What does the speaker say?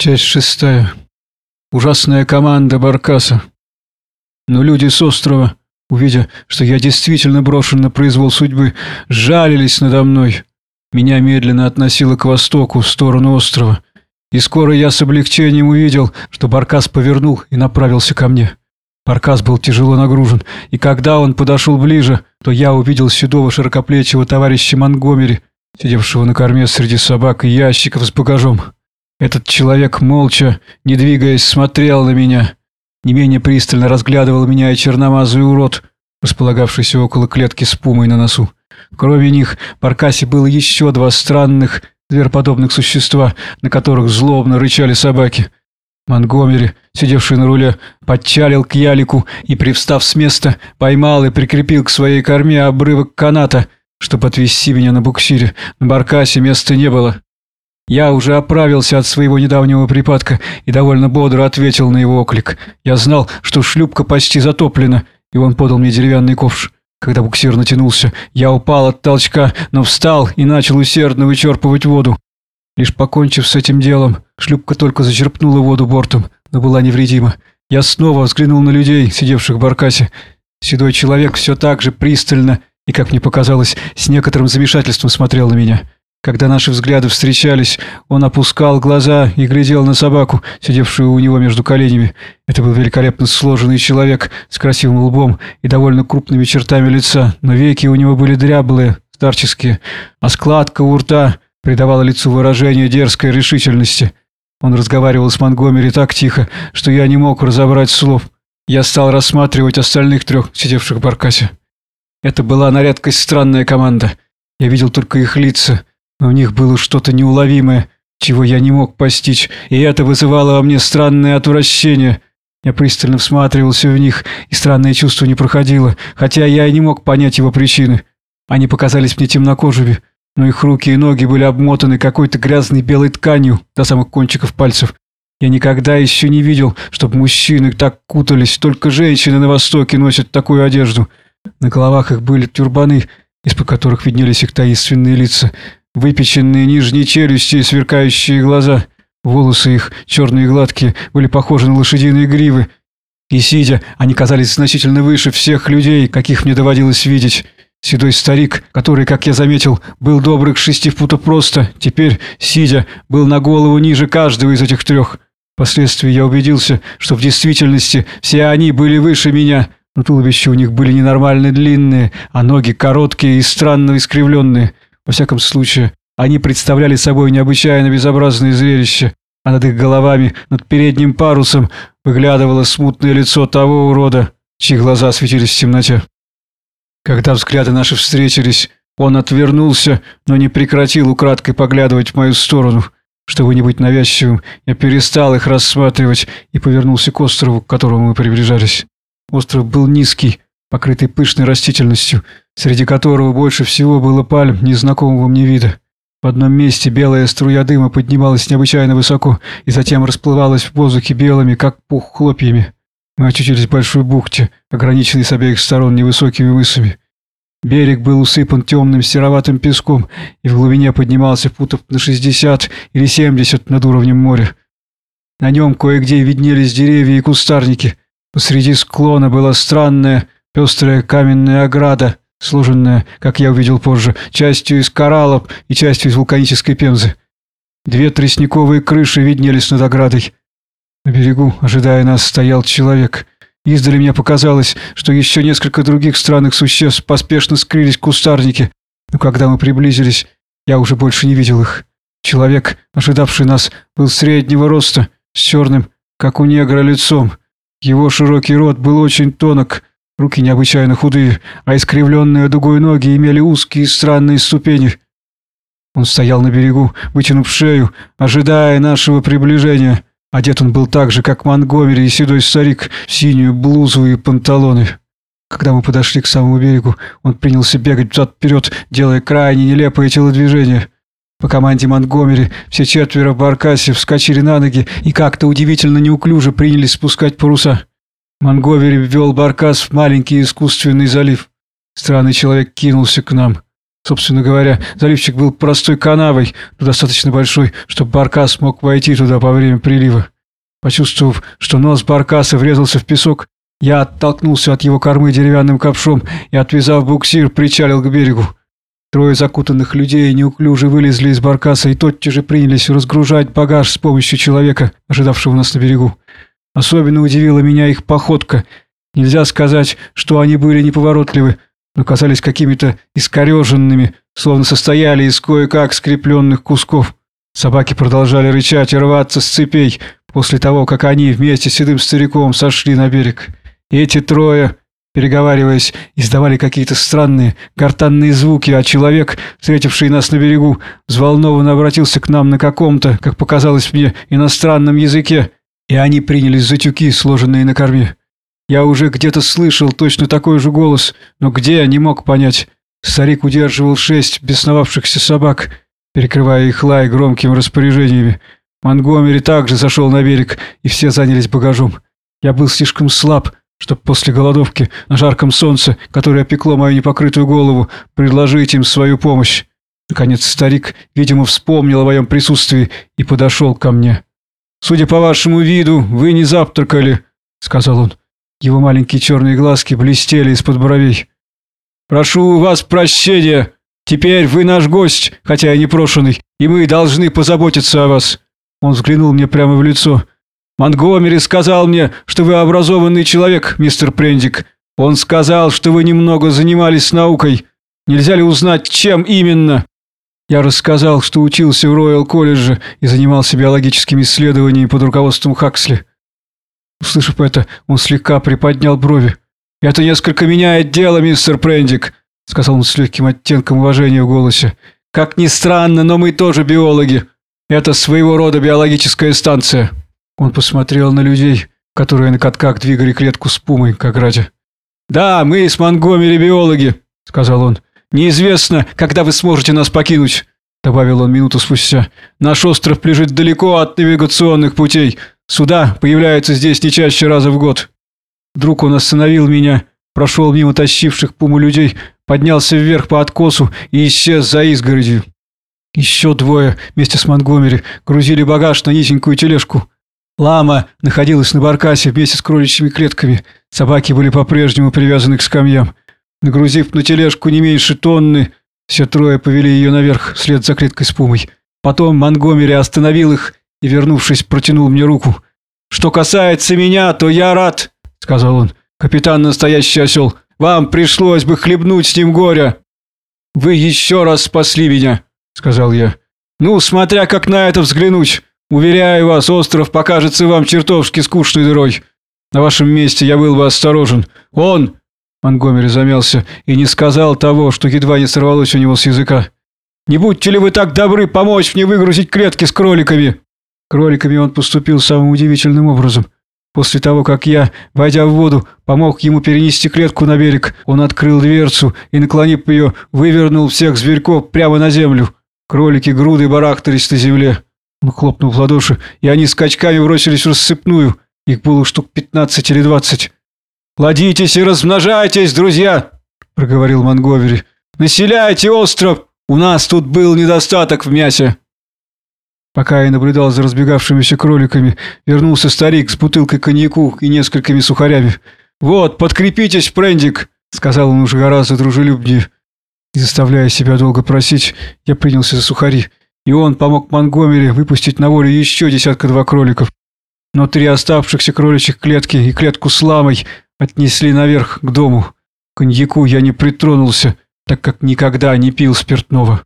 Часть шестая. Ужасная команда Баркаса. Но люди с острова, увидя, что я действительно брошен на произвол судьбы, жалились надо мной. Меня медленно относило к востоку, в сторону острова. И скоро я с облегчением увидел, что Баркас повернул и направился ко мне. Баркас был тяжело нагружен, и когда он подошел ближе, то я увидел седого широкоплечего товарища Монгомери, сидевшего на корме среди собак и ящиков с багажом. Этот человек молча, не двигаясь, смотрел на меня. Не менее пристально разглядывал меня и черномазый урод, располагавшийся около клетки с пумой на носу. Кроме них, в Аркасе было еще два странных, звероподобных существа, на которых злобно рычали собаки. Монгомери, сидевший на руле, подчалил к ялику и, привстав с места, поймал и прикрепил к своей корме обрывок каната, чтобы отвезти меня на буксире. На баркасе места не было. Я уже оправился от своего недавнего припадка и довольно бодро ответил на его оклик. Я знал, что шлюпка почти затоплена, и он подал мне деревянный ковш. Когда буксир натянулся, я упал от толчка, но встал и начал усердно вычерпывать воду. Лишь покончив с этим делом, шлюпка только зачерпнула воду бортом, но была невредима. Я снова взглянул на людей, сидевших в баркасе. Седой человек все так же пристально и, как мне показалось, с некоторым замешательством смотрел на меня. Когда наши взгляды встречались, он опускал глаза и глядел на собаку, сидевшую у него между коленями. Это был великолепно сложенный человек с красивым лбом и довольно крупными чертами лица, но веки у него были дряблые, старческие, а складка у рта придавала лицу выражение дерзкой решительности. Он разговаривал с Монгомери так тихо, что я не мог разобрать слов. Я стал рассматривать остальных трех, сидевших в баркасе. Это была на редкость странная команда. Я видел только их лица, в них было что-то неуловимое, чего я не мог постичь, и это вызывало во мне странное отвращение. Я пристально всматривался в них, и странное чувство не проходило, хотя я и не мог понять его причины. Они показались мне темнокожими, но их руки и ноги были обмотаны какой-то грязной белой тканью до самых кончиков пальцев. Я никогда еще не видел, чтобы мужчины так кутались, только женщины на Востоке носят такую одежду. На головах их были тюрбаны, из-под которых виднелись их таинственные лица, выпеченные нижние челюсти и сверкающие глаза. Волосы их, черные и гладкие, были похожи на лошадиные гривы. И сидя, они казались значительно выше всех людей, каких мне доводилось видеть. Седой старик, который, как я заметил, был добрых шести футов просто, теперь, сидя, был на голову ниже каждого из этих трех. Впоследствии я убедился, что в действительности все они были выше меня, но туловища у них были ненормально длинные, а ноги короткие и странно искривленные. Во всяком случае, они представляли собой необычайно безобразное зрелище, а над их головами, над передним парусом, выглядывало смутное лицо того урода, чьи глаза светились в темноте. Когда взгляды наши встретились, он отвернулся, но не прекратил украдкой поглядывать в мою сторону. Чтобы не быть навязчивым, я перестал их рассматривать и повернулся к острову, к которому мы приближались. Остров был низкий, покрытый пышной растительностью, среди которого больше всего было пальм незнакомого мне вида. В одном месте белая струя дыма поднималась необычайно высоко и затем расплывалась в воздухе белыми, как пух, хлопьями. Мы очутились в большой бухте, ограниченной с обеих сторон невысокими мысами. Берег был усыпан темным сероватым песком и в глубине поднимался футов на 60 или 70 над уровнем моря. На нем кое-где виднелись деревья и кустарники. Посреди склона была странная, пестрая каменная ограда, сложенная, как я увидел позже, частью из кораллов и частью из вулканической пемзы. Две тростниковые крыши виднелись над оградой. На берегу, ожидая нас, стоял человек. Издали мне показалось, что еще несколько других странных существ поспешно скрылись в кустарнике, но когда мы приблизились, я уже больше не видел их. Человек, ожидавший нас, был среднего роста, с черным, как у негра, лицом. Его широкий рот был очень тонок, Руки необычайно худые, а искривленные дугой ноги имели узкие странные ступени. Он стоял на берегу, вытянув шею, ожидая нашего приближения. Одет он был так же, как Монгомери и седой старик, в синюю блузу и панталоны. Когда мы подошли к самому берегу, он принялся бегать взад-вперед, делая крайне нелепые телодвижения. По команде Монгомери все четверо в баркасе вскочили на ноги и как-то удивительно неуклюже принялись спускать паруса. Монговери ввел баркас в маленький искусственный залив. Странный человек кинулся к нам. Собственно говоря, заливчик был простой канавой, но достаточно большой, чтобы Баркас мог войти туда по время прилива. Почувствовав, что нос Баркаса врезался в песок, я оттолкнулся от его кормы деревянным ковшом и, отвязав буксир, причалил к берегу. Трое закутанных людей неуклюже вылезли из баркаса и тотчас же принялись разгружать багаж с помощью человека, ожидавшего нас на берегу. Особенно удивила меня их походка. Нельзя сказать, что они были неповоротливы, но казались какими-то искореженными, словно состояли из кое-как скрепленных кусков. Собаки продолжали рычать и рваться с цепей после того, как они вместе с седым стариком сошли на берег. И эти трое, переговариваясь, издавали какие-то странные гортанные звуки, а человек, встретивший нас на берегу, взволнованно обратился к нам на каком-то, как показалось мне, иностранном языке, и они принялись за тюки, сложенные на корме. Я уже где-то слышал точно такой же голос, но где, не мог понять. Старик удерживал шесть бесновавшихся собак, перекрывая их лай громкими распоряжениями. Монгомери также зашел на берег, и все занялись багажом. Я был слишком слаб, чтобы после голодовки на жарком солнце, которое опекло мою непокрытую голову, предложить им свою помощь. Наконец старик, видимо, вспомнил о моем присутствии и подошел ко мне. «Судя по вашему виду, вы не завтракали», — сказал он. Его маленькие черные глазки блестели из-под бровей. «Прошу у вас прощения. Теперь вы наш гость, хотя и непрошенный, и мы должны позаботиться о вас». Он взглянул мне прямо в лицо. «Монтгомери сказал мне, что вы образованный человек, мистер Прендик. Он сказал, что вы немного занимались наукой. Нельзя ли узнать, чем именно?» Я рассказал, что учился в Роyal-колледже и занимался биологическими исследованиями под руководством Хаксли. Услышав это, он слегка приподнял брови. «Это несколько меняет дело, мистер Прендик», — сказал он с легким оттенком уважения в голосе. «Как ни странно, но мы тоже биологи. Это своего рода биологическая станция». Он посмотрел на людей, которые на катках двигали клетку с пумой, как ради. «Да, мы с Монгомери биологи», — сказал он. «Неизвестно, когда вы сможете нас покинуть», — добавил он минуту спустя. «Наш остров лежит далеко от навигационных путей. Суда появляются здесь не чаще раза в год». Вдруг он остановил меня, прошел мимо тащивших пуму людей, поднялся вверх по откосу и исчез за изгородью. Еще двое вместе с Монгомери грузили багаж на низенькую тележку. Лама находилась на баркасе вместе с кроличьими клетками. Собаки были по-прежнему привязаны к скамьям. Нагрузив на тележку не меньше тонны, все трое повели ее наверх, вслед за клеткой с пумой. Потом Монгомери остановил их и, вернувшись, протянул мне руку. «Что касается меня, то я рад», — сказал он. «Капитан настоящий осел, вам пришлось бы хлебнуть с ним горя». «Вы еще раз спасли меня», — сказал я. «Ну, смотря как на это взглянуть. Уверяю вас, остров покажется вам чертовски скучной дырой. На вашем месте я был бы осторожен. Он, Монгомери замялся и не сказал того, что едва не сорвалось у него с языка. «Не будьте ли вы так добры помочь мне выгрузить клетки с кроликами?» Кроликами он поступил самым удивительным образом. После того, как я, войдя в воду, помог ему перенести клетку на берег, он открыл дверцу и, наклонив ее, вывернул всех зверьков прямо на землю. Кролики груды барахтались на земле. Он хлопнул в ладоши, и они скачками бросились в рассыпную. Их было штук пятнадцать или двадцать. «Плодитесь и размножайтесь, друзья!» — проговорил Монговери. «Населяйте остров! У нас тут был недостаток в мясе!» Пока я наблюдал за разбегавшимися кроликами, вернулся старик с бутылкой коньяку и несколькими сухарями. «Вот, подкрепитесь, Прендик!» — сказал он уже гораздо дружелюбнее. Не заставляя себя долго просить, я принялся за сухари, и он помог Монгомери выпустить на волю еще десятка-два кроликов. Но три оставшихся кроличьих клетки и клетку с ламой Отнесли наверх к дому. Коньяку я не притронулся, так как никогда не пил спиртного.